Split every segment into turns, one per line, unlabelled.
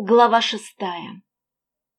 Глава шестая.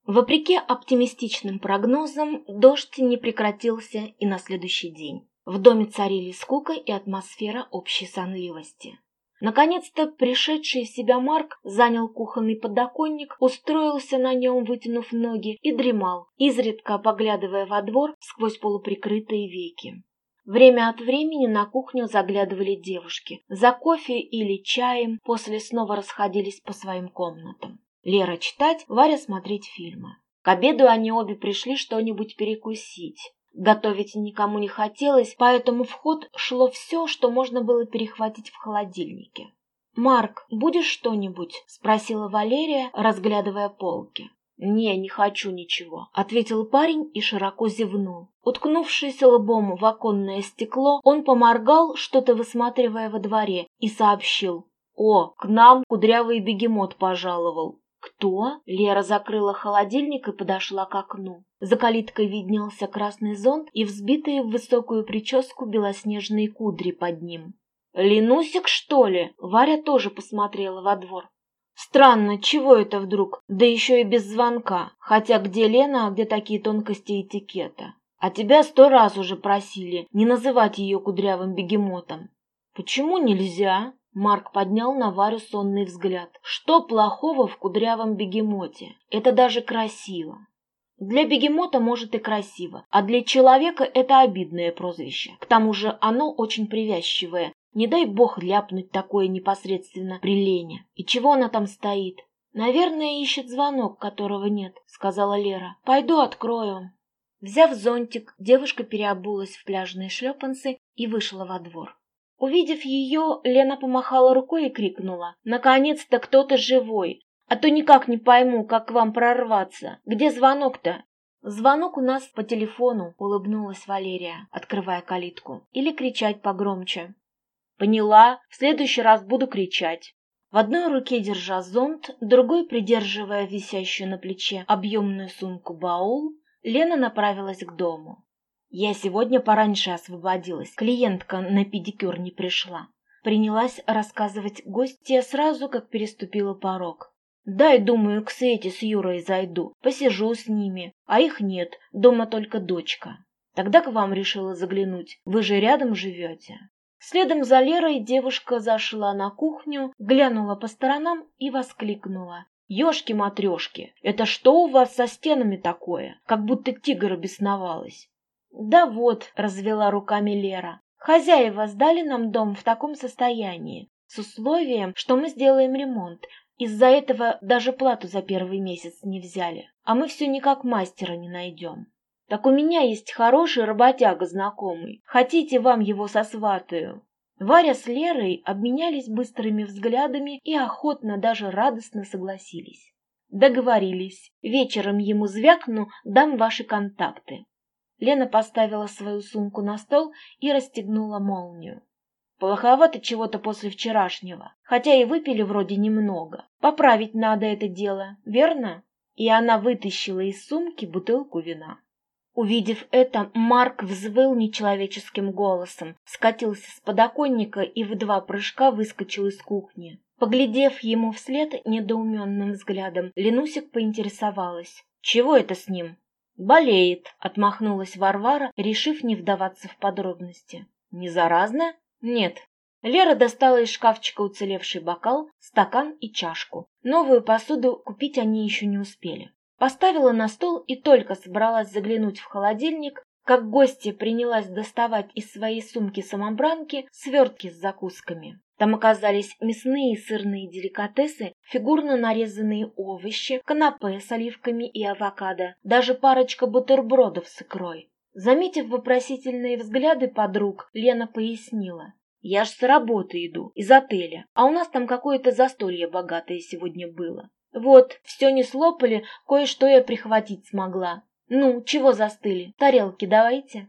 Вопреки оптимистичным прогнозам, дождь не прекратился и на следующий день. В доме царили скука и атмосфера общей сонливости. Наконец-то пришедший в себя Марк занял кухонный подоконник, устроился на нем, вытянув ноги, и дремал, изредка поглядывая во двор сквозь полуприкрытые веки. Время от времени на кухню заглядывали девушки. За кофе или чаем после снова расходились по своим комнатам. Лера читать, Варя смотреть фильмы. К обеду они обе пришли что-нибудь перекусить. Готовить никому не хотелось, поэтому в ход шло все, что можно было перехватить в холодильнике. «Марк, будешь что-нибудь?» – спросила Валерия, разглядывая полки. «Не, не хочу ничего», — ответил парень и широко зевнул. Уткнувшись лбом в оконное стекло, он поморгал, что-то высматривая во дворе, и сообщил. «О, к нам кудрявый бегемот пожаловал». «Кто?» Лера закрыла холодильник и подошла к окну. За калиткой виднелся красный зонт и взбитые в высокую прическу белоснежные кудри под ним. «Ленусик, что ли?» Варя тоже посмотрела во двор. Странно, чего это вдруг? Да еще и без звонка. Хотя где Лена, а где такие тонкости этикета? А тебя сто раз уже просили не называть ее кудрявым бегемотом. Почему нельзя? Марк поднял на Варю сонный взгляд. Что плохого в кудрявом бегемоте? Это даже красиво. Для бегемота, может, и красиво, а для человека это обидное прозвище. К тому же оно очень привязчивое. Не дай бог ляпнуть такое непосредственно при Лене. И чего она там стоит? Наверное, ищет звонок, которого нет, сказала Лера. Пойду открою. Взяв зонтик, девушка переобулась в пляжные шлепанцы и вышла во двор. Увидев ее, Лена помахала рукой и крикнула. «Наконец-то кто-то живой! А то никак не пойму, как к вам прорваться. Где звонок-то?» «Звонок у нас по телефону», — улыбнулась Валерия, открывая калитку. «Или кричать погромче». «Поняла. В следующий раз буду кричать». В одной руке держа зонт, другой придерживая висящую на плече объемную сумку-баул, Лена направилась к дому. Я сегодня пораньше освободилась. Клиентка на педикюр не пришла. Принялась рассказывать гостья сразу, как переступила порог. Дай, думаю, к Свете с Юрой зайду, посижу с ними, а их нет, дома только дочка. Тогда к вам решила заглянуть, вы же рядом живете. Следом за Лерой девушка зашла на кухню, глянула по сторонам и воскликнула. «Ешки-матрешки, это что у вас со стенами такое? Как будто тигр обесновалась. «Да вот», — развела руками Лера, — «хозяева сдали нам дом в таком состоянии, с условием, что мы сделаем ремонт. Из-за этого даже плату за первый месяц не взяли, а мы все никак мастера не найдем». «Так у меня есть хороший работяга знакомый. Хотите, вам его сосватаю?» Варя с Лерой обменялись быстрыми взглядами и охотно, даже радостно согласились. Договорились. Вечером ему звякну, дам ваши контакты. Лена поставила свою сумку на стол и расстегнула молнию. Плоховато чего-то после вчерашнего, хотя и выпили вроде немного. Поправить надо это дело, верно? И она вытащила из сумки бутылку вина. Увидев это, Марк взвыл нечеловеческим голосом, скатился с подоконника и в два прыжка выскочил из кухни. Поглядев ему вслед недоуменным взглядом, Ленусик поинтересовалась. «Чего это с ним?» «Болеет», — отмахнулась Варвара, решив не вдаваться в подробности. «Не заразно?» «Нет». Лера достала из шкафчика уцелевший бокал, стакан и чашку. Новую посуду купить они еще не успели. Поставила на стол и только собралась заглянуть в холодильник, как гостья принялась доставать из своей сумки самобранки свертки с закусками. Там оказались мясные и сырные деликатесы, фигурно нарезанные овощи, канапе с оливками и авокадо, даже парочка бутербродов с икрой. Заметив вопросительные взгляды подруг, Лена пояснила. «Я ж с работы иду, из отеля, а у нас там какое-то застолье богатое сегодня было. Вот, все не слопали, кое-что я прихватить смогла. Ну, чего застыли? Тарелки давайте».